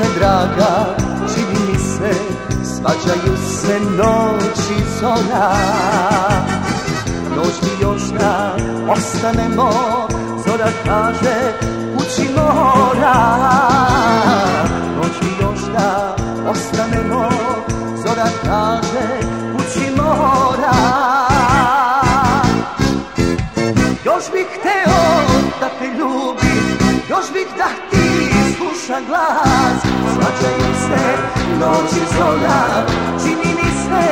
Duše draga, čini mi se, svađaju se noći zora Noć mi još da ostanemo, zora kaže kući mora. Noć mi još da ostanemo, zora kaže kući mora. Još bih hteo da te ljubim, još bih da ti sluša glas Svađaju se noći zora, čini mi se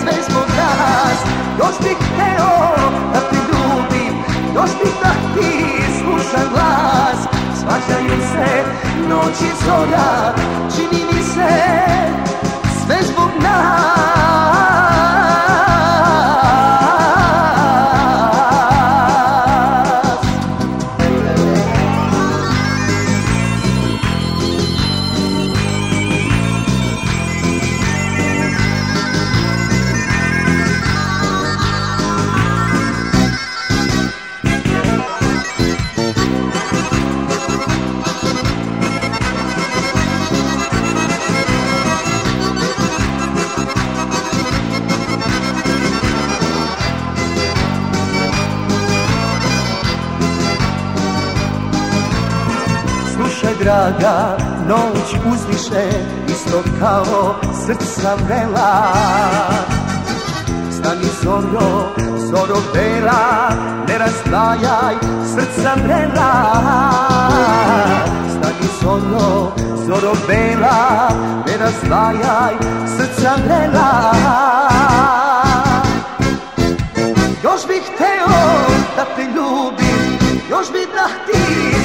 sve zbog nas. Još bih hteo da te ljubim, još bih da ti sluša glas. Svađaju se noći zora, čini draga, noć uzviše Isto kao srca vrela Stani zoro, zoro bela Ne razdvajaj srca vrela Stani zoro, zoro bela Ne razdvajaj srca vrela Još bih da ti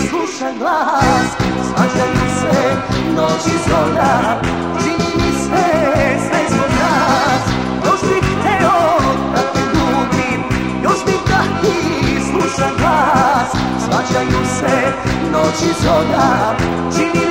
slušam glas Svađaju se noći zora Čini mi se sve zbog nas. Još bih hteo da te ljubim Još bih da ti slušam glas Svađaju se noći zora Čini